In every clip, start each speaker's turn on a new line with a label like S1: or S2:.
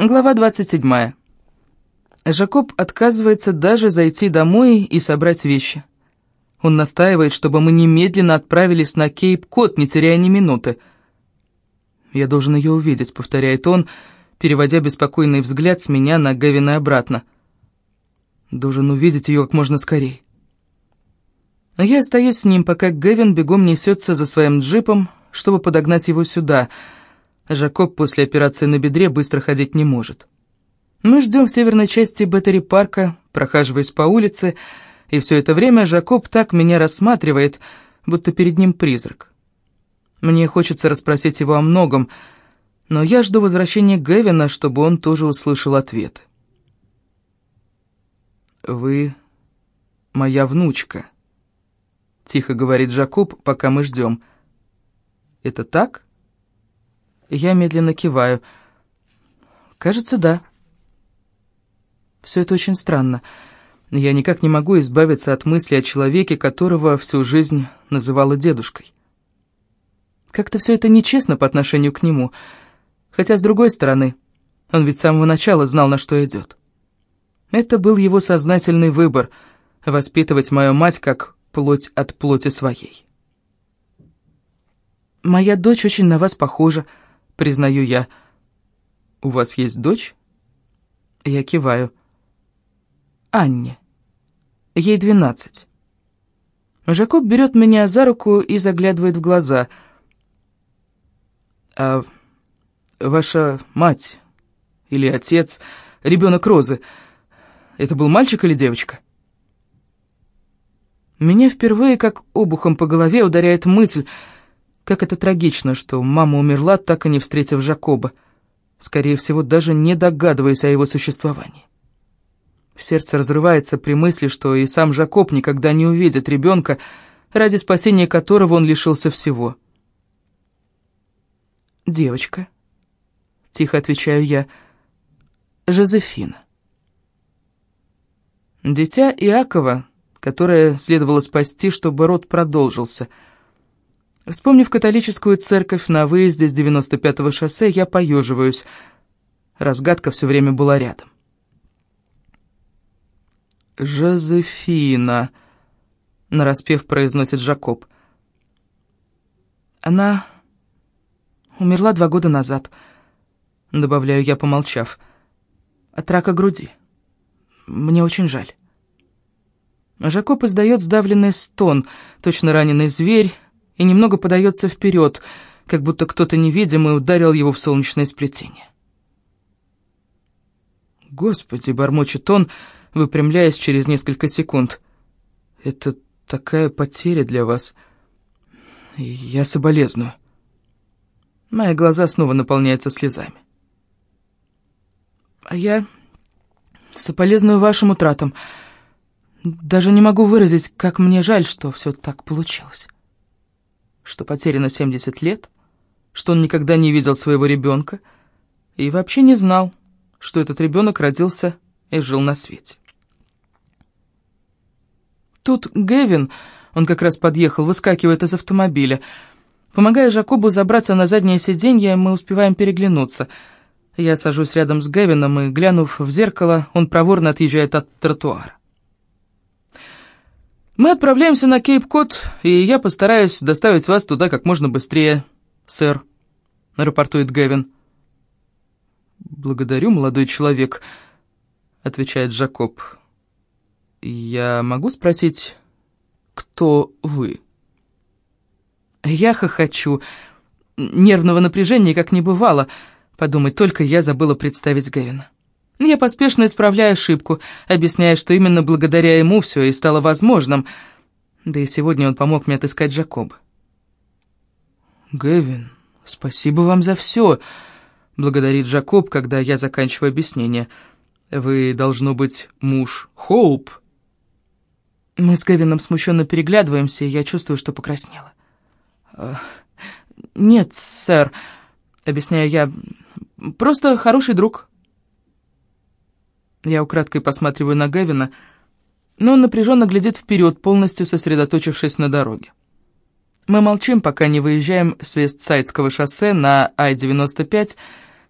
S1: Глава 27. Жакоб отказывается даже зайти домой и собрать вещи. Он настаивает, чтобы мы немедленно отправились на Кейп-Кот, не теряя ни минуты. «Я должен ее увидеть», — повторяет он, переводя беспокойный взгляд с меня на Гевина обратно. «Должен увидеть ее как можно скорее». Но я остаюсь с ним, пока Гевин бегом несется за своим джипом, чтобы подогнать его сюда — Жакоб после операции на бедре быстро ходить не может. Мы ждем в северной части Беттери-парка, прохаживаясь по улице, и все это время Жакоб так меня рассматривает, будто перед ним призрак. Мне хочется расспросить его о многом, но я жду возвращения Гевина, чтобы он тоже услышал ответы. «Вы моя внучка», — тихо говорит Жакоб, пока мы ждем. «Это так?» Я медленно киваю. Кажется, да. Все это очень странно. Я никак не могу избавиться от мысли о человеке, которого всю жизнь называла дедушкой. Как-то все это нечестно по отношению к нему. Хотя, с другой стороны, он ведь с самого начала знал, на что идет. Это был его сознательный выбор — воспитывать мою мать как плоть от плоти своей. «Моя дочь очень на вас похожа», признаю я. «У вас есть дочь?» Я киваю. «Анне. Ей двенадцать». Жакоб берет меня за руку и заглядывает в глаза. «А ваша мать или отец, ребенок Розы, это был мальчик или девочка?» Меня впервые как обухом по голове ударяет мысль, как это трагично, что мама умерла, так и не встретив Жакоба, скорее всего, даже не догадываясь о его существовании. Сердце разрывается при мысли, что и сам Жакоб никогда не увидит ребенка, ради спасения которого он лишился всего. «Девочка», — тихо отвечаю я, — «Жозефина». Дитя Иакова, которое следовало спасти, чтобы род продолжился — Вспомнив католическую церковь на выезде с 95-го шоссе, я поеживаюсь. Разгадка все время была рядом. «Жозефина», — нараспев произносит Жакоб. «Она умерла два года назад», — добавляю я, помолчав. «От рака груди. Мне очень жаль». Жакоб издает сдавленный стон, точно раненый зверь, и немного подается вперед, как будто кто-то невидимый ударил его в солнечное сплетение. «Господи!» — бормочет он, выпрямляясь через несколько секунд. «Это такая потеря для вас. Я соболезную». Мои глаза снова наполняются слезами. «А я соболезную вашим утратам. Даже не могу выразить, как мне жаль, что все так получилось» что потеряно 70 лет, что он никогда не видел своего ребенка и вообще не знал, что этот ребенок родился и жил на свете. Тут Гевин, он как раз подъехал, выскакивает из автомобиля. Помогая Жакобу забраться на заднее сиденье, мы успеваем переглянуться. Я сажусь рядом с Гевином и, глянув в зеркало, он проворно отъезжает от тротуара. Мы отправляемся на Кейп-Кот, и я постараюсь доставить вас туда как можно быстрее, сэр», — рапортует Гэвин. «Благодарю, молодой человек», — отвечает Джакоб. «Я могу спросить, кто вы?» Я хохочу. Нервного напряжения как не бывало. Подумать, только я забыла представить Гэвина. Я поспешно исправляю ошибку, объясняя, что именно благодаря ему все и стало возможным. Да и сегодня он помог мне отыскать Джакоба. «Гэвин, спасибо вам за все», — благодарит Джакоб, когда я заканчиваю объяснение. «Вы, должно быть, муж Хоуп?» Мы с Гэвином смущенно переглядываемся, и я чувствую, что покраснела. «Нет, сэр», — объясняю я, — «просто хороший друг». Я украдкой посматриваю на Гевина, но он напряженно глядит вперед, полностью сосредоточившись на дороге. Мы молчим, пока не выезжаем с Вестсайдского шоссе на Ай-95,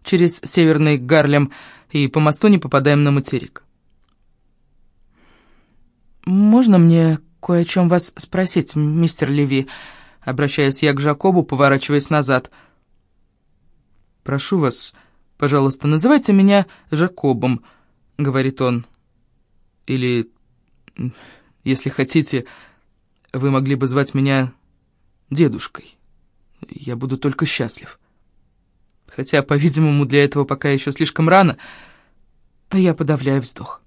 S1: через Северный Гарлем и по мосту не попадаем на материк. «Можно мне кое о чем вас спросить, мистер Леви?» Обращаюсь я к Жакобу, поворачиваясь назад. «Прошу вас, пожалуйста, называйте меня Жакобом», — говорит он. «Или, если хотите, вы могли бы звать меня дедушкой. Я буду только счастлив. Хотя, по-видимому, для этого пока еще слишком рано, я подавляю вздох.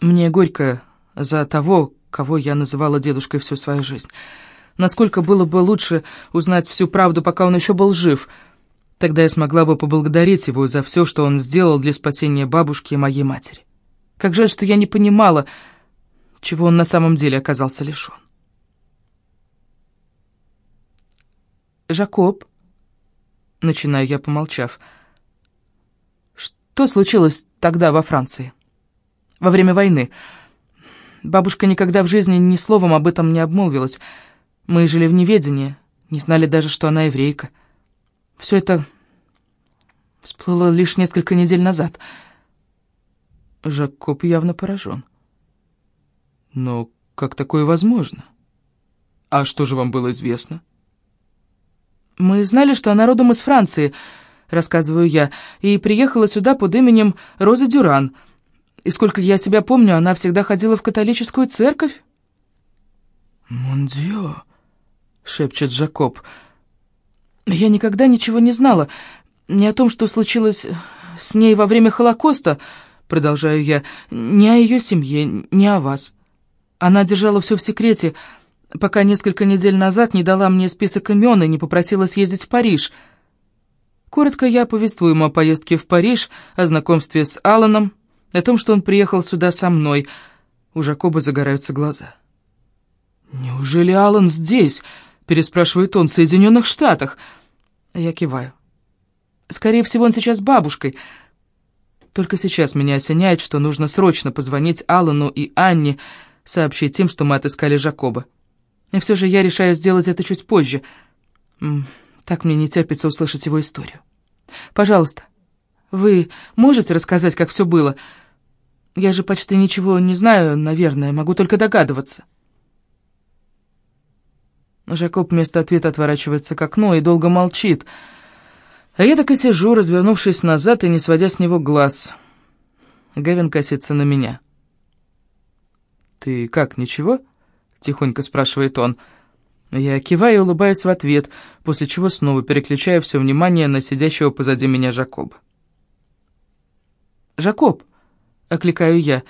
S1: Мне горько за того, кого я называла дедушкой всю свою жизнь. Насколько было бы лучше узнать всю правду, пока он еще был жив. Тогда я смогла бы поблагодарить его за все, что он сделал для спасения бабушки и моей матери. Как жаль, что я не понимала, чего он на самом деле оказался лишен. «Жакоб», — начинаю я, помолчав, — «что случилось тогда во Франции? Во время войны?» Бабушка никогда в жизни ни словом об этом не обмолвилась. Мы жили в неведении, не знали даже, что она еврейка. Все это всплыло лишь несколько недель назад. Жакоб явно поражен. Но как такое возможно? А что же вам было известно? Мы знали, что она родом из Франции, рассказываю я, и приехала сюда под именем Роза Дюран — и сколько я себя помню, она всегда ходила в католическую церковь. «Мондио», — шепчет Джакоб. «Я никогда ничего не знала. Ни о том, что случилось с ней во время Холокоста, продолжаю я, ни о ее семье, ни о вас. Она держала все в секрете, пока несколько недель назад не дала мне список имен и не попросила съездить в Париж». Коротко я повествую ему о поездке в Париж, о знакомстве с Алланом, о том, что он приехал сюда со мной. У Жакоба загораются глаза. «Неужели Алан здесь?» — переспрашивает он, — «в Соединенных Штатах?» Я киваю. «Скорее всего, он сейчас с бабушкой». Только сейчас меня осеняет, что нужно срочно позвонить Алану и Анне, сообщить им, что мы отыскали Жакоба. И все же я решаю сделать это чуть позже. Так мне не терпится услышать его историю. Пожалуйста, вы можете рассказать, как все было?» Я же почти ничего не знаю, наверное, могу только догадываться. Жакоб вместо ответа отворачивается к окну и долго молчит. А я так и сижу, развернувшись назад и не сводя с него глаз. Гевин косится на меня. «Ты как, ничего?» — тихонько спрашивает он. Я киваю и улыбаюсь в ответ, после чего снова переключаю все внимание на сидящего позади меня Жакоба. «Жакоб!» окликаю я.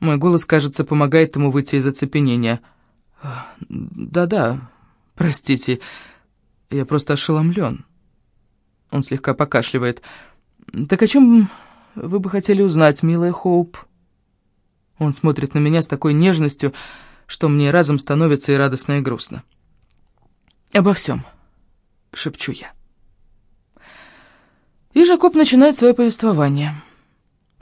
S1: Мой голос, кажется, помогает ему выйти из оцепенения. «Да-да, простите, я просто ошеломлен». Он слегка покашливает. «Так о чем вы бы хотели узнать, милая Хоуп?» Он смотрит на меня с такой нежностью, что мне разом становится и радостно, и грустно. «Обо всем», — шепчу я. И Жакоб начинает свое повествование.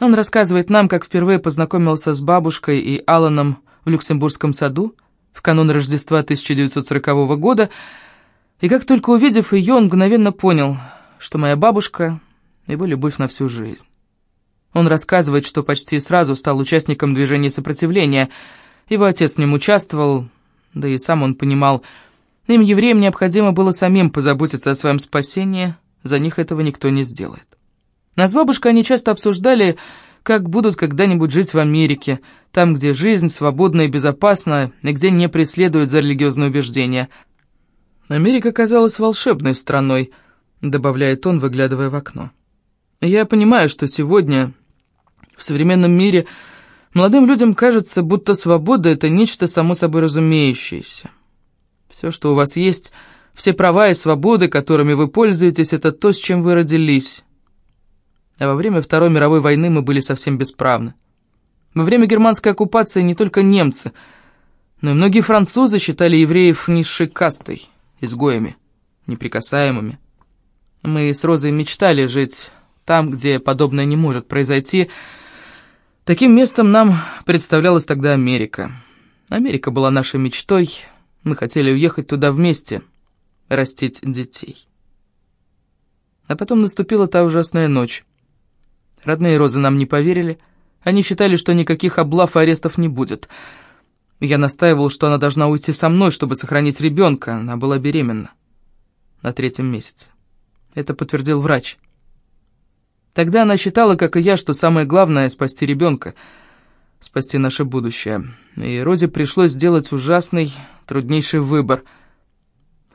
S1: Он рассказывает нам, как впервые познакомился с бабушкой и Аланом в Люксембургском саду в канун Рождества 1940 года, и как только увидев ее, он мгновенно понял, что моя бабушка — его любовь на всю жизнь. Он рассказывает, что почти сразу стал участником движения сопротивления. Его отец в нем участвовал, да и сам он понимал, им, евреям, необходимо было самим позаботиться о своем спасении, за них этого никто не сделает. Нас бабушкой они часто обсуждали, как будут когда-нибудь жить в Америке, там, где жизнь свободна и безопасна, и где не преследуют за религиозные убеждения. Америка казалась волшебной страной, добавляет он, выглядывая в окно. Я понимаю, что сегодня в современном мире молодым людям кажется, будто свобода — это нечто само собой разумеющееся. Все, что у вас есть, все права и свободы, которыми вы пользуетесь, это то, с чем вы родились а во время Второй мировой войны мы были совсем бесправны. Во время германской оккупации не только немцы, но и многие французы считали евреев низшей кастой, изгоями, неприкасаемыми. Мы с Розой мечтали жить там, где подобное не может произойти. Таким местом нам представлялась тогда Америка. Америка была нашей мечтой, мы хотели уехать туда вместе, растить детей. А потом наступила та ужасная ночь. Родные Розы нам не поверили. Они считали, что никаких облав и арестов не будет. Я настаивал, что она должна уйти со мной, чтобы сохранить ребенка. Она была беременна. На третьем месяце. Это подтвердил врач. Тогда она считала, как и я, что самое главное — спасти ребенка, спасти наше будущее. И Розе пришлось сделать ужасный, труднейший выбор.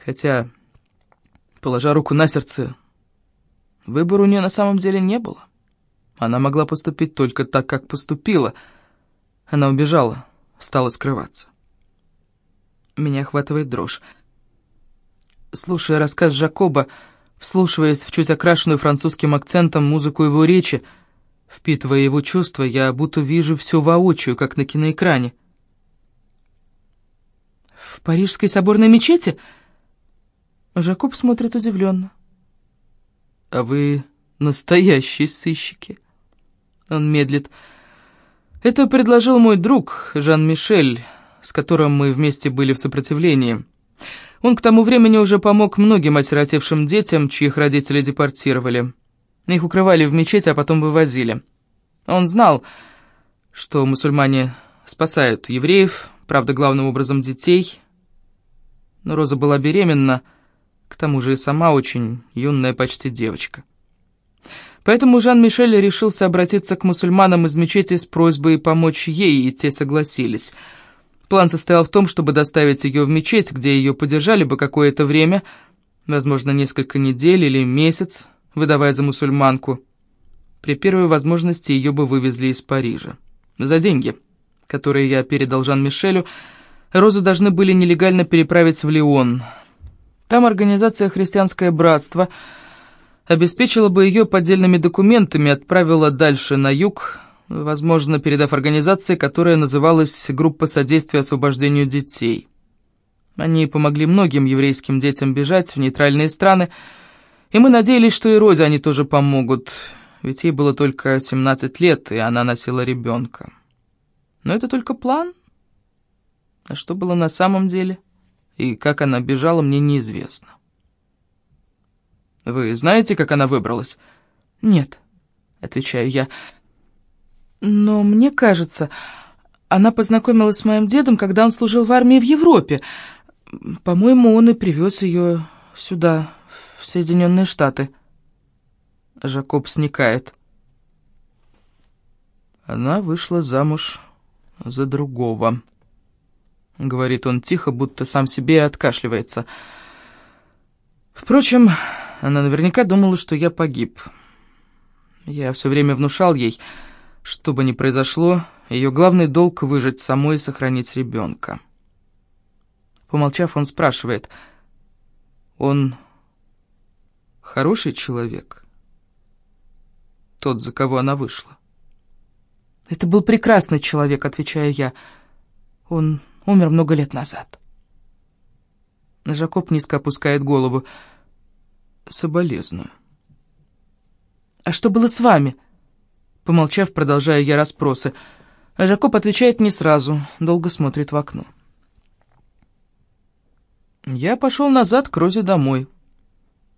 S1: Хотя, положа руку на сердце, выбора у нее на самом деле не было. Она могла поступить только так, как поступила. Она убежала, стала скрываться. Меня охватывает дрожь. Слушая рассказ Жакоба, Вслушиваясь в чуть окрашенную французским акцентом музыку его речи, впитывая его чувства, я будто вижу все воочию, как на киноэкране. «В Парижской соборной мечети?» Жакоб смотрит удивленно. «А вы настоящие сыщики?» Он медлит. «Это предложил мой друг Жан-Мишель, с которым мы вместе были в сопротивлении». Он к тому времени уже помог многим осиротевшим детям, чьих родители депортировали. Их укрывали в мечети, а потом вывозили. Он знал, что мусульмане спасают евреев, правда, главным образом детей. Но Роза была беременна, к тому же и сама очень юная почти девочка. Поэтому Жан-Мишель решился обратиться к мусульманам из мечети с просьбой помочь ей, и те согласились – План состоял в том, чтобы доставить ее в мечеть, где ее подержали бы какое-то время, возможно, несколько недель или месяц, выдавая за мусульманку. При первой возможности ее бы вывезли из Парижа. За деньги, которые я передал Жан-Мишелю, Розу должны были нелегально переправить в Лион. Там организация «Христианское братство» обеспечила бы ее поддельными документами, отправила дальше на юг, возможно, передав организации, которая называлась «Группа содействия освобождению детей». Они помогли многим еврейским детям бежать в нейтральные страны, и мы надеялись, что и Розе они тоже помогут, ведь ей было только 17 лет, и она носила ребенка. Но это только план. А что было на самом деле, и как она бежала, мне неизвестно. «Вы знаете, как она выбралась?» «Нет», — отвечаю я, — но мне кажется, она познакомилась с моим дедом, когда он служил в армии в Европе. По-моему, он и привез ее сюда, в Соединенные Штаты. Жакоб сникает. Она вышла замуж за другого. Говорит он тихо, будто сам себе откашливается. Впрочем, она наверняка думала, что я погиб. Я все время внушал ей... Что бы ни произошло, ее главный долг — выжить самой и сохранить ребенка. Помолчав, он спрашивает, «Он хороший человек?» Тот, за кого она вышла. «Это был прекрасный человек», — отвечаю я. «Он умер много лет назад». Жакоб низко опускает голову. «Соболезную». «А что было с вами?» Помолчав, продолжаю я расспросы. А Жакоб отвечает не сразу, долго смотрит в окно. Я пошел назад к Розе домой.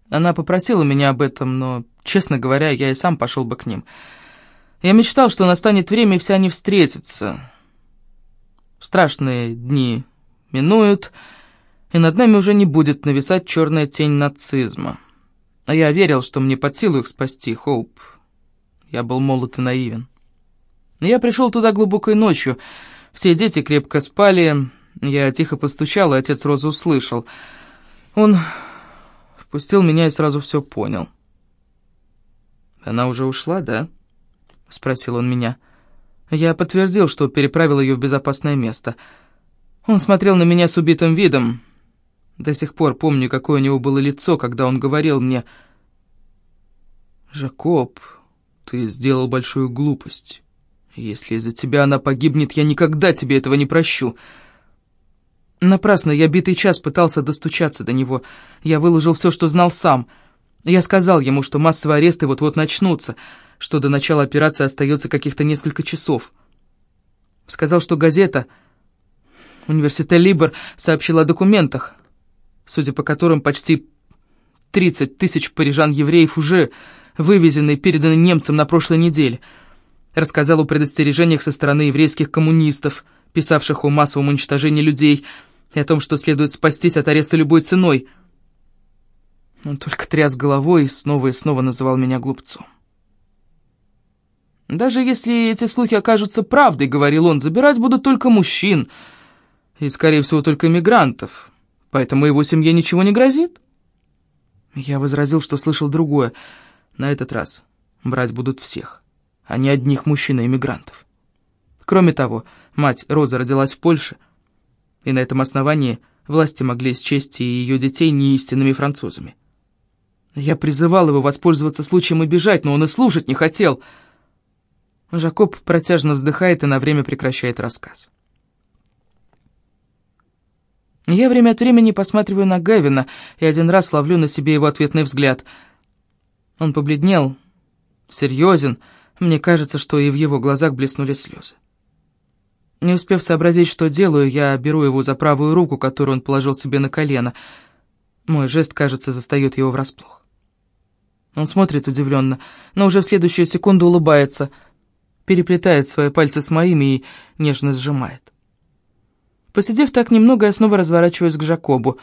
S1: Она попросила меня об этом, но, честно говоря, я и сам пошел бы к ним. Я мечтал, что настанет время, и все они встретятся. Страшные дни минуют, и над нами уже не будет нависать черная тень нацизма. А я верил, что мне под силу их спасти, Хоуп. Я был молод и наивен. Я пришел туда глубокой ночью. Все дети крепко спали. Я тихо постучал, и отец Розы услышал. Он впустил меня и сразу все понял. «Она уже ушла, да?» — спросил он меня. Я подтвердил, что переправил ее в безопасное место. Он смотрел на меня с убитым видом. До сих пор помню, какое у него было лицо, когда он говорил мне... «Жакоб, ты сделал большую глупость. Если из-за тебя она погибнет, я никогда тебе этого не прощу. Напрасно я битый час пытался достучаться до него. Я выложил все, что знал сам. Я сказал ему, что массовые аресты вот-вот начнутся, что до начала операции остается каких-то несколько часов. Сказал, что газета «Университет Либер» сообщила о документах, судя по которым почти 30 тысяч парижан-евреев уже вывезены и переданы немцам на прошлой неделе. Рассказал о предостережениях со стороны еврейских коммунистов, писавших о массовом уничтожении людей, и о том, что следует спастись от ареста любой ценой. Он только тряс головой и снова и снова называл меня глупцом. «Даже если эти слухи окажутся правдой, — говорил он, — забирать будут только мужчин, и, скорее всего, только мигрантов, поэтому его семье ничего не грозит». Я возразил, что слышал другое. На этот раз брать будут всех, а не одних мужчин и иммигрантов. Кроме того, мать Роза родилась в Польше, и на этом основании власти могли счесть и ее детей неистинными французами. Я призывал его воспользоваться случаем и бежать, но он и слушать не хотел. Жакоб протяжно вздыхает и на время прекращает рассказ. Я время от времени посматриваю на Гевина и один раз ловлю на себе его ответный взгляд. Он побледнел, серьезен, мне кажется, что и в его глазах блеснули слезы. Не успев сообразить, что делаю, я беру его за правую руку, которую он положил себе на колено. Мой жест, кажется, застает его врасплох. Он смотрит удивленно, но уже в следующую секунду улыбается, переплетает свои пальцы с моими и нежно сжимает. Посидев так немного, я снова разворачиваюсь к Жакобу.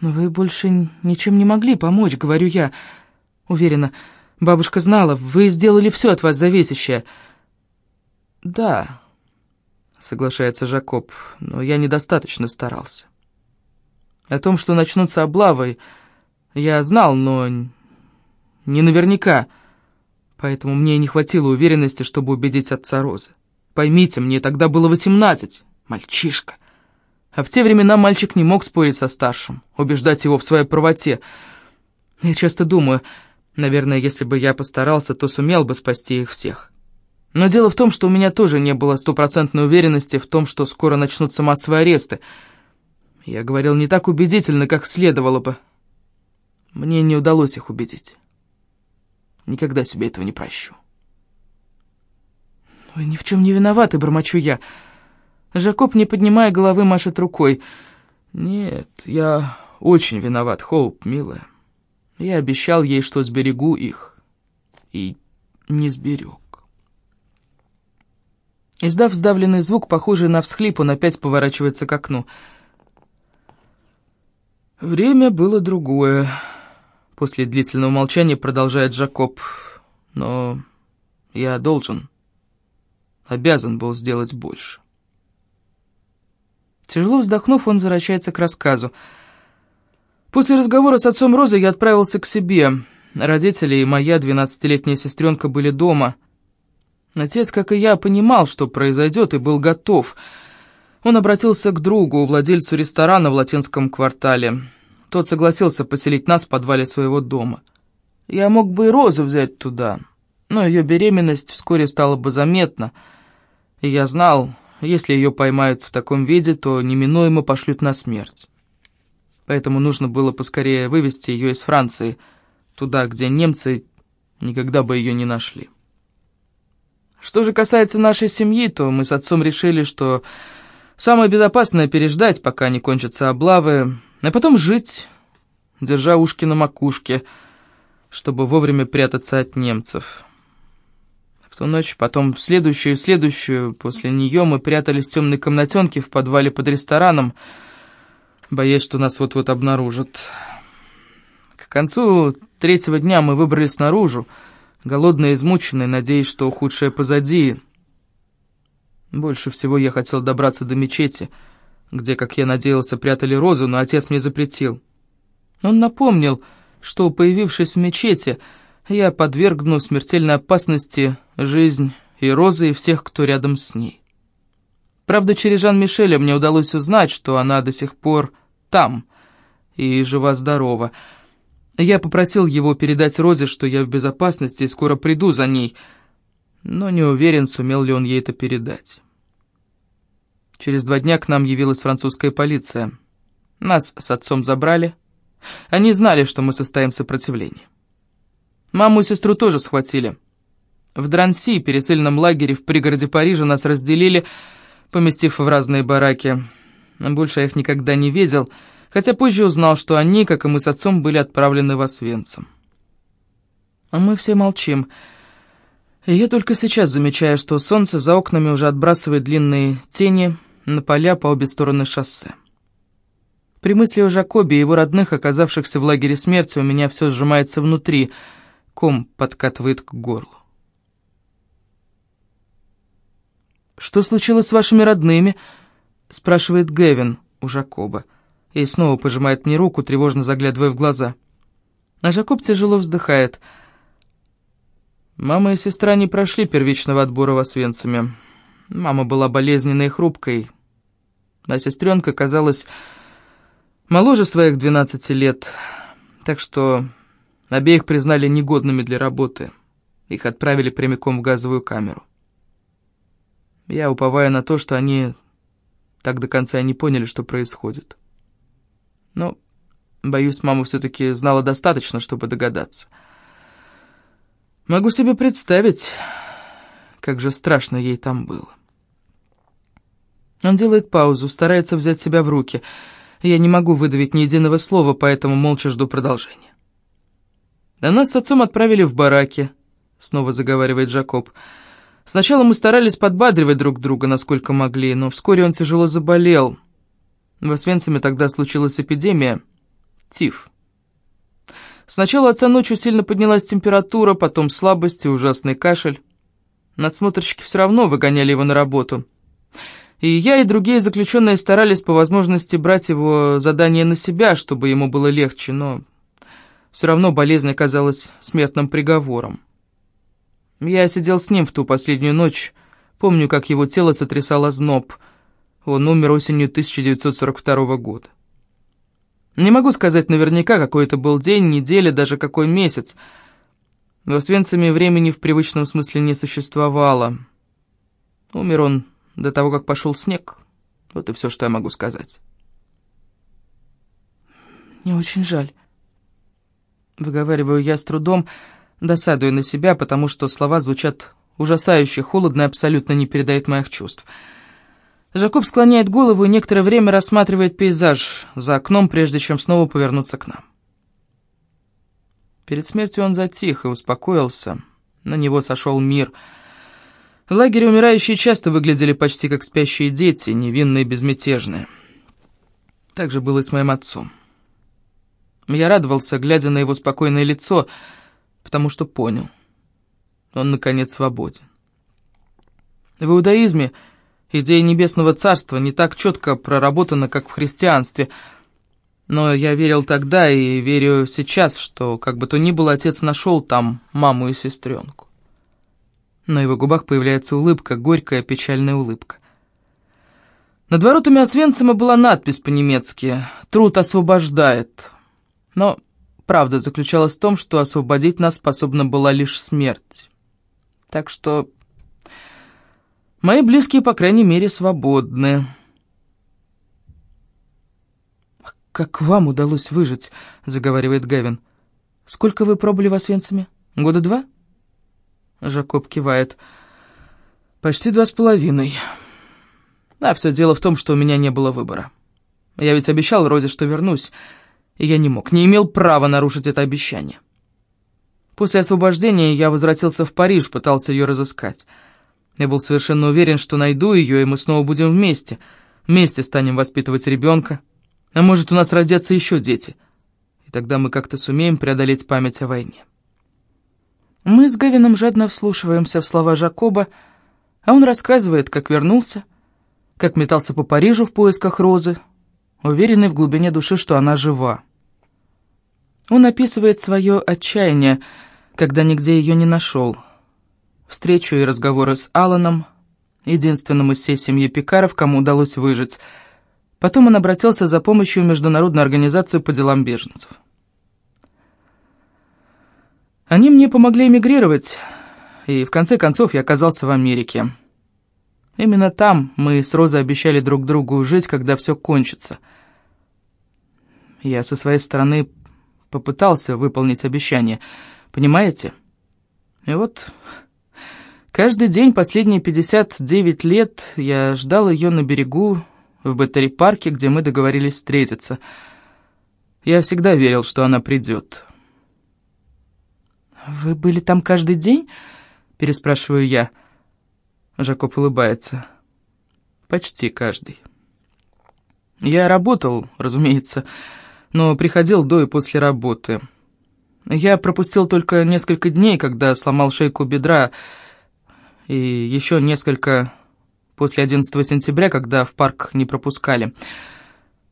S1: «Вы больше ничем не могли помочь», — говорю я. Уверена, бабушка знала, вы сделали все от вас зависящее. «Да», — соглашается Жакоб, — «но я недостаточно старался. О том, что начнутся облавы, я знал, но не наверняка, поэтому мне не хватило уверенности, чтобы убедить отца Розы. Поймите, мне тогда было восемнадцать». Мальчишка. А в те времена мальчик не мог спорить со старшим, убеждать его в своей правоте. Я часто думаю, наверное, если бы я постарался, то сумел бы спасти их всех. Но дело в том, что у меня тоже не было стопроцентной уверенности в том, что скоро начнутся массовые аресты. Я говорил не так убедительно, как следовало бы. Мне не удалось их убедить. Никогда себе этого не прощу. «Вы ни в чем не виноваты», — бормочу я. Жакоб, не поднимая головы, машет рукой. «Нет, я очень виноват, Хоуп, милая. Я обещал ей, что сберегу их. И не сберег». Издав сдавленный звук, похожий на всхлип, он опять поворачивается к окну. «Время было другое», — после длительного молчания продолжает Жакоб. «Но я должен, обязан был сделать больше». Тяжело вздохнув, он возвращается к рассказу. После разговора с отцом Розы я отправился к себе. Родители и моя двенадцатилетняя сестренка были дома. Отец, как и я, понимал, что произойдет, и был готов. Он обратился к другу, владельцу ресторана в латинском квартале. Тот согласился поселить нас в подвале своего дома. Я мог бы и Розу взять туда, но ее беременность вскоре стала бы заметна, и я знал, если ее поймают в таком виде, то неминуемо пошлют на смерть. Поэтому нужно было поскорее вывести ее из Франции, туда, где немцы никогда бы ее не нашли. Что же касается нашей семьи, то мы с отцом решили, что самое безопасное переждать, пока не кончатся облавы, а потом жить, держа ушки на макушке, чтобы вовремя прятаться от немцев» ту ночь, потом в следующую и следующую, после нее мы прятались в темной комнатенке в подвале под рестораном, боясь, что нас вот-вот обнаружат. К концу третьего дня мы выбрались наружу, голодные измученные, надеясь, что худшее позади. Больше всего я хотел добраться до мечети, где, как я надеялся, прятали розу, но отец мне запретил. Он напомнил, что, появившись в мечети, я подвергну смертельной опасности жизнь и Розы, и всех, кто рядом с ней. Правда, через Жан-Мишеля мне удалось узнать, что она до сих пор там и жива-здорова. Я попросил его передать Розе, что я в безопасности и скоро приду за ней, но не уверен, сумел ли он ей это передать. Через два дня к нам явилась французская полиция. Нас с отцом забрали. Они знали, что мы состоим в сопротивлении. Маму и сестру тоже схватили. В Дранси, пересыльном лагере в пригороде Парижа, нас разделили, поместив в разные бараки. Больше я их никогда не видел, хотя позже узнал, что они, как и мы с отцом, были отправлены в Освенцим. А мы все молчим. И я только сейчас замечаю, что солнце за окнами уже отбрасывает длинные тени на поля по обе стороны шоссе. При мысли о Жакобе и его родных, оказавшихся в лагере смерти, у меня все сжимается внутри, ком подкатывает к горлу. «Что случилось с вашими родными?» — спрашивает Гевин у Жакоба. И снова пожимает мне руку, тревожно заглядывая в глаза. А Жакоб тяжело вздыхает. Мама и сестра не прошли первичного отбора в Освенциме. Мама была болезненной и хрупкой, а сестренка казалась моложе своих 12 лет, так что обеих признали негодными для работы. Их отправили прямиком в газовую камеру. Я уповаю на то, что они так до конца и не поняли, что происходит. Но, боюсь, мама все-таки знала достаточно, чтобы догадаться. Могу себе представить, как же страшно ей там было. Он делает паузу, старается взять себя в руки. Я не могу выдавить ни единого слова, поэтому молча жду продолжения. «А нас с отцом отправили в бараки», — снова заговаривает. «Джакоб». Сначала мы старались подбадривать друг друга, насколько могли, но вскоре он тяжело заболел. В Освенциме тогда случилась эпидемия. Тиф. Сначала отца ночью сильно поднялась температура, потом слабость и ужасный кашель. Надсмотрщики все равно выгоняли его на работу. И я, и другие заключенные старались по возможности брать его задание на себя, чтобы ему было легче, но все равно болезнь оказалась смертным приговором. Я сидел с ним в ту последнюю ночь. Помню, как его тело сотрясало зноб. Он умер осенью 1942 года. Не могу сказать наверняка, какой это был день, неделя, даже какой месяц. В Освенциме времени в привычном смысле не существовало. Умер он до того, как пошел снег. Вот и все, что я могу сказать.
S2: «Мне очень жаль», — выговариваю я с трудом, — Досадую на себя, потому что слова звучат ужасающе холодно и абсолютно не передают моих чувств. Жакоб склоняет голову и некоторое время рассматривает пейзаж за окном, прежде чем снова повернуться к нам. Перед смертью он затих и успокоился. На него сошел мир. В лагере умирающие часто выглядели почти как спящие дети, невинные и безмятежные. Так же было и с моим отцом. Я радовался, глядя на его спокойное лицо — потому что понял. Он, наконец, свободен. В иудаизме идея небесного царства не так четко проработана, как в христианстве, но я верил тогда и верю сейчас, что, как бы то ни было, отец нашел там маму и сестренку. На его губах появляется улыбка, горькая, печальная улыбка. Над воротами Освенцима была надпись по-немецки «Труд освобождает». Но правда заключалась в том, что освободить нас способна была лишь смерть. Так что мои близкие, по крайней мере, свободны.
S1: «Как вам удалось выжить?» — заговаривает Гавин. «Сколько вы пробыли в Освенциме? Года два?» Жакоб кивает. «Почти два с половиной. А все дело в том, что у меня не было выбора. Я ведь обещал Розе, что вернусь» я не мог, не имел права нарушить это обещание. После освобождения я возвратился в Париж, пытался ее разыскать. Я был совершенно уверен, что найду ее, и мы снова будем вместе. Вместе станем воспитывать ребенка. А может, у нас родятся еще дети. И тогда мы как-то сумеем преодолеть память о войне.
S2: Мы с Гавином жадно вслушиваемся в слова Жакоба, а он рассказывает, как вернулся, как метался по Парижу в поисках Розы, уверенный в глубине души, что она жива. Он описывает свое отчаяние, когда нигде ее не нашел. Встречу и разговоры с Алланом, единственным из всей семьи Пикаров, кому удалось выжить. Потом он обратился за помощью в Международную организацию по делам беженцев. Они мне помогли эмигрировать, и в конце концов я оказался в Америке. Именно там мы с Розой обещали друг другу жить, когда все кончится. Я со своей стороны попытался выполнить обещание, понимаете? И вот каждый день последние 59 лет я ждал ее на берегу в батаре-парке, где мы договорились встретиться. Я всегда верил, что она придет.
S1: «Вы были там каждый день?» — переспрашиваю я.
S2: Жакоб улыбается. «Почти каждый». Я работал, разумеется, но приходил до и после работы. Я пропустил только несколько дней, когда сломал шейку бедра, и еще несколько после 11 сентября, когда в парк не пропускали.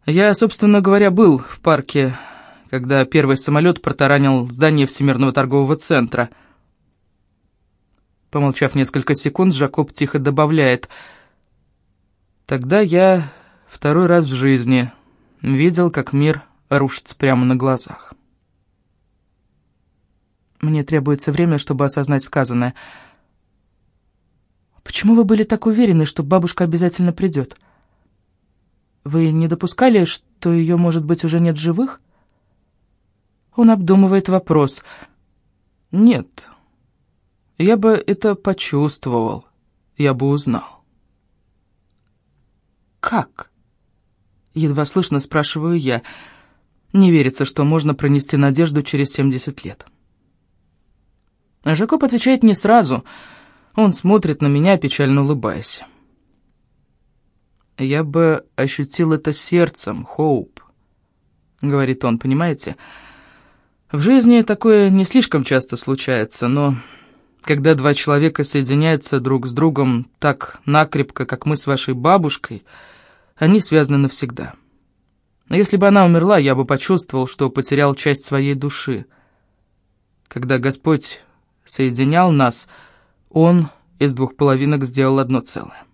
S2: Я, собственно говоря, был в парке, когда первый самолет протаранил здание Всемирного торгового центра. Помолчав несколько секунд, Жакоб тихо добавляет. «Тогда я второй раз в жизни видел, как мир рушится прямо на глазах».
S1: Мне требуется время, чтобы осознать сказанное. Почему вы были так уверены, что бабушка обязательно придет? Вы не допускали, что ее, может быть, уже нет в живых? Он обдумывает вопрос.
S2: Нет. Я бы это почувствовал. Я бы узнал.
S1: Как? Едва слышно спрашиваю я. Не верится, что можно пронести надежду через 70 лет.
S2: Жакоб отвечает не сразу. Он смотрит на меня, печально улыбаясь. «Я бы ощутил это сердцем, Хоуп», — говорит он, понимаете? «В жизни такое не слишком часто случается, но когда два человека соединяются друг с другом так накрепко, как мы с вашей бабушкой, они связаны навсегда. Если бы она умерла, я бы почувствовал, что потерял часть своей души. Когда Господь соединял нас, Он из двух половинок сделал одно целое».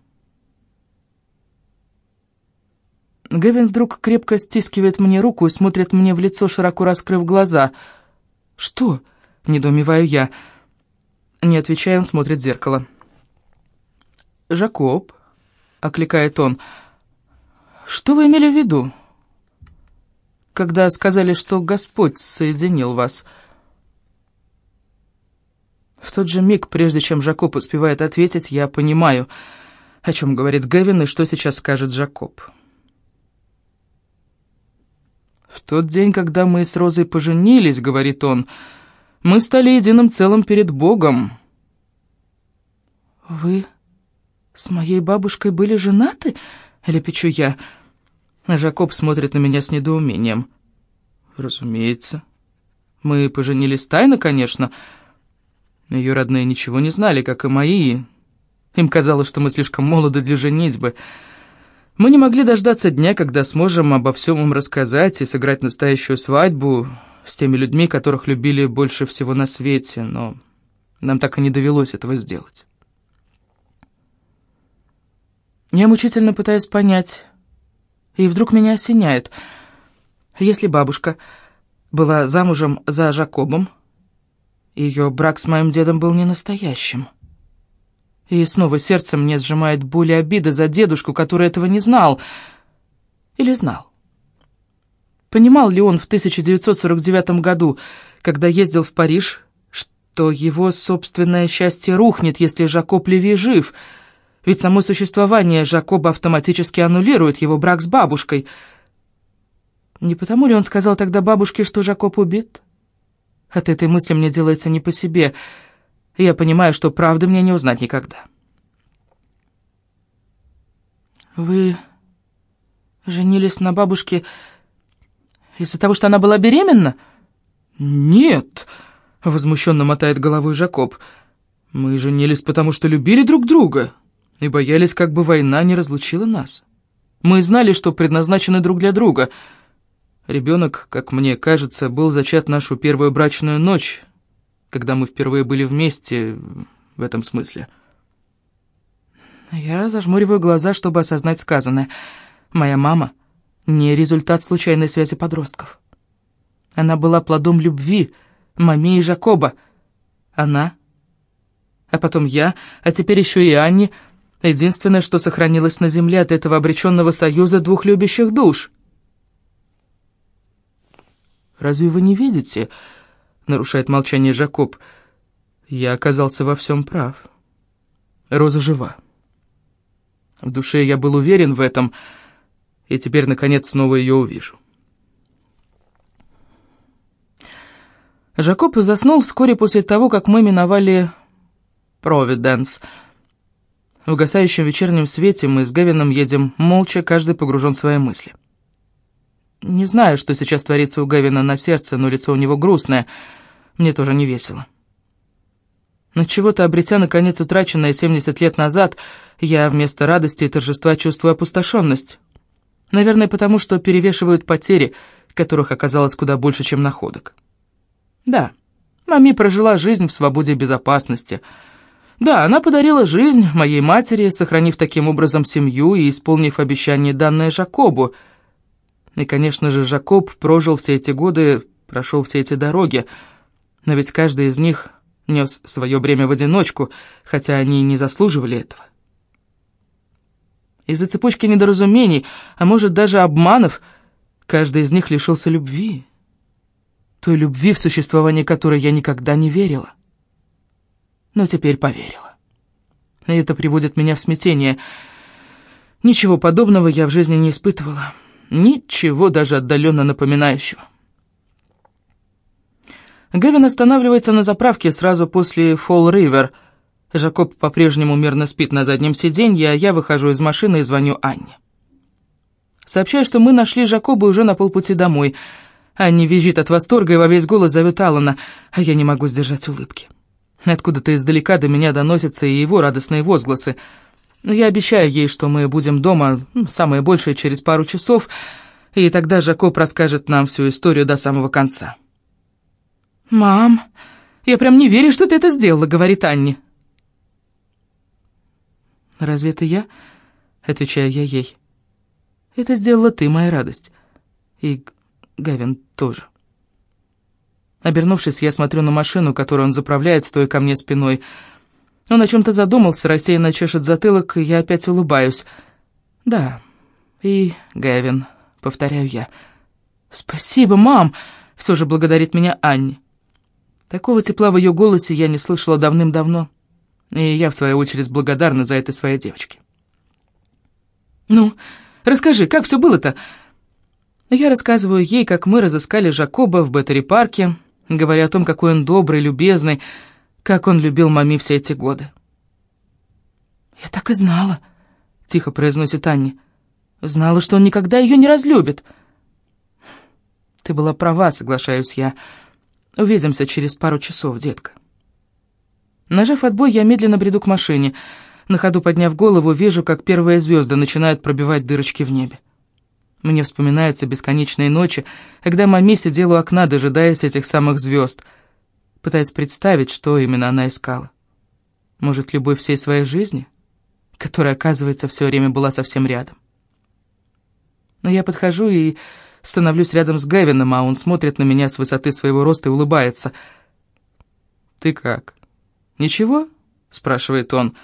S1: Гэвин вдруг крепко стискивает мне руку и смотрит мне в лицо, широко раскрыв глаза. «Что?» — недоумеваю я. Не отвечая, он смотрит в зеркало. «Жакоб», — окликает он, — «что вы имели в виду, когда сказали, что Господь соединил вас?» В тот же миг, прежде чем Жакоб успевает ответить, я понимаю, о чем говорит Гэвин и что сейчас скажет. «Жакоб».
S2: «В тот день, когда мы с Розой поженились, — говорит он, — мы стали единым целым перед Богом».
S1: «Вы с моей бабушкой были женаты?» — лепечу я.
S2: Жакоб смотрит на меня с недоумением. «Разумеется. Мы поженились тайно, конечно. Ее родные ничего не знали, как и мои. Им казалось, что мы слишком молоды для женитьбы». Мы не могли дождаться дня, когда сможем обо всем им рассказать и сыграть настоящую свадьбу с теми людьми, которых любили больше всего на свете, но нам так и не довелось этого сделать.
S1: Я мучительно пытаюсь понять, и вдруг меня осеняет. Если бабушка была замужем за Жакобом, ее брак с моим дедом был не настоящим. И снова сердце мне сжимает боль и обида за дедушку, который этого не знал. Или знал. Понимал ли он в 1949 году, когда ездил в Париж, что его собственное счастье рухнет, если Жакоб Леви жив? Ведь само существование Жакоба автоматически аннулирует его брак с бабушкой. Не потому ли он сказал тогда бабушке, что Жакоб убит? От этой мысли мне делается не по себе — я понимаю, что правды мне не узнать никогда. Вы женились на бабушке из-за того, что она была беременна?
S2: Нет, возмущенно мотает головой Жакоб. Мы женились, потому что любили друг друга и боялись, как бы война не разлучила нас. Мы знали, что предназначены друг для друга. Ребенок, как мне кажется, был зачат нашу первую брачную ночь, когда мы впервые были вместе в этом смысле.
S1: Я зажмуриваю глаза, чтобы осознать сказанное. Моя мама — не результат случайной связи подростков. Она была плодом любви маме и Жакоба. Она, а потом я, а теперь еще и Анни — единственное, что сохранилось на земле от этого обреченного союза двух любящих душ.
S2: «Разве вы не видите?» нарушает молчание Жакоб. Я оказался во всем прав. Роза жива. В душе я был уверен в этом, и теперь, наконец, снова ее увижу.
S1: Жакоб заснул вскоре после того, как мы миновали Провиденс. В угасающем вечернем свете мы с Гевином едем молча, каждый погружен в свои мысли. Не знаю, что сейчас творится у Гевина на сердце, но лицо у него грустное. Мне тоже не весело. Но чего-то обретя, наконец, утраченное 70 лет назад, я вместо радости и торжества чувствую опустошенность. Наверное, потому что перевешивают потери, которых оказалось куда больше, чем находок. Да, маме прожила жизнь в свободе и безопасности. Да, она подарила жизнь моей матери, сохранив таким образом семью и исполнив обещание, данное Жакобу. И, конечно же, Жакоб прожил все эти годы, прошел все эти дороги, но ведь каждый из них нес свое бремя в одиночку, хотя они и не заслуживали этого. Из-за цепочки недоразумений, а может даже обманов, каждый из них лишился любви. Той любви, в существование которой я никогда не верила. Но теперь поверила. И это приводит меня в смятение. Ничего подобного я в жизни не испытывала. Ничего даже отдаленно напоминающего. Гевин останавливается на заправке сразу после Фолл-Ривер. Жакоб по-прежнему мирно спит на заднем сиденье, а я выхожу из машины и звоню Анне. Сообщаю, что мы нашли Жакоба уже на полпути домой. Анни визжит от восторга и во весь голос зовет Алана, а я не могу сдержать улыбки. Откуда-то издалека до меня доносятся и его радостные возгласы. Я обещаю ей, что мы будем дома, ну, самое большее, через пару часов, и тогда Жакоб расскажет нам всю историю до самого конца. «Мам, я прям не верю, что ты это сделала», — говорит Анни. «Разве это я?» — отвечаю я ей. «Это сделала ты, моя радость. И Гавин тоже». Обернувшись, я смотрю на машину, которую он заправляет, стоя ко мне спиной. Он о чем-то задумался, рассеянно чешет затылок, и я опять улыбаюсь. «Да, и Гавин», — повторяю я. «Спасибо, мам!» — все же благодарит меня Анни. Такого тепла в ее голосе я не слышала давным-давно, и я, в свою очередь, благодарна за это своей девочке. «Ну, расскажи, как все было-то?» Я рассказываю ей, как мы разыскали Жакоба в Беттери-парке, говоря о том, какой он добрый, любезный, как он любил мами все эти годы. «Я так и знала», — тихо произносит Анни. «Знала, что он никогда ее не разлюбит». «Ты была права», — соглашаюсь я, — Увидимся через пару часов, детка. Нажав отбой, я медленно бреду к машине. На ходу подняв голову, вижу, как первые звезды начинают пробивать дырочки в небе. Мне вспоминаются бесконечные ночи, когда маме сидела у окна, дожидаясь этих самых звезд, пытаясь представить, что именно она искала. Может, любовь всей своей жизни, которая, оказывается, все время была совсем рядом. Но я подхожу и Становлюсь рядом с Гевином, а он смотрит на меня с высоты своего роста и улыбается. «Ты как? Ничего?» — спрашивает он.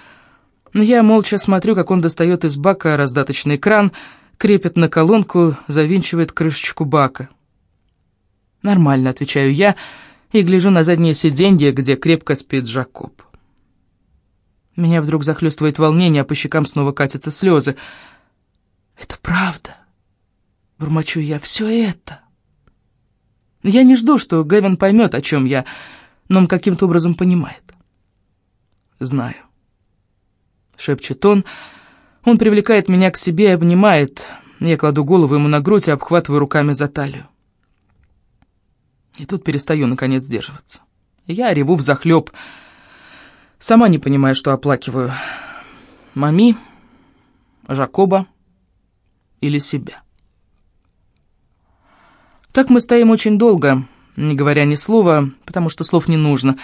S1: Я молча смотрю, как он достает из бака раздаточный кран, крепит на колонку, завинчивает крышечку бака. «Нормально», — отвечаю я, и гляжу на заднее сиденье, где крепко спит Жакоб. Меня вдруг захлестывает волнение, а по щекам снова катятся слезы. «Это правда», Бормочу я, все это. Я не жду, что Гэвин поймет, о чем я, но он каким-то образом понимает. Знаю. Шепчет он. Он привлекает меня к себе и обнимает. Я кладу голову ему на грудь и обхватываю руками за талию. И тут перестаю, наконец, сдерживаться. Я реву взахлеб. Сама не понимаю, что оплакиваю. Мами, Жакоба или себя. Так мы стоим очень долго, не говоря ни слова, потому что слов не нужно.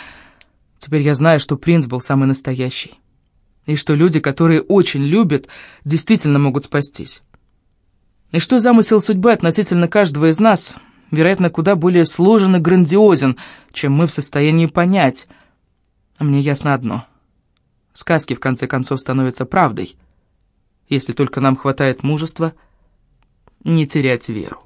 S1: Теперь я знаю, что принц был самый настоящий. И что люди, которые очень любят, действительно могут спастись. И что замысел судьбы относительно каждого из нас, вероятно, куда более сложен и грандиозен, чем мы в состоянии понять. Мне ясно одно. Сказки, в конце концов, становятся правдой, если только нам хватает мужества не терять веру.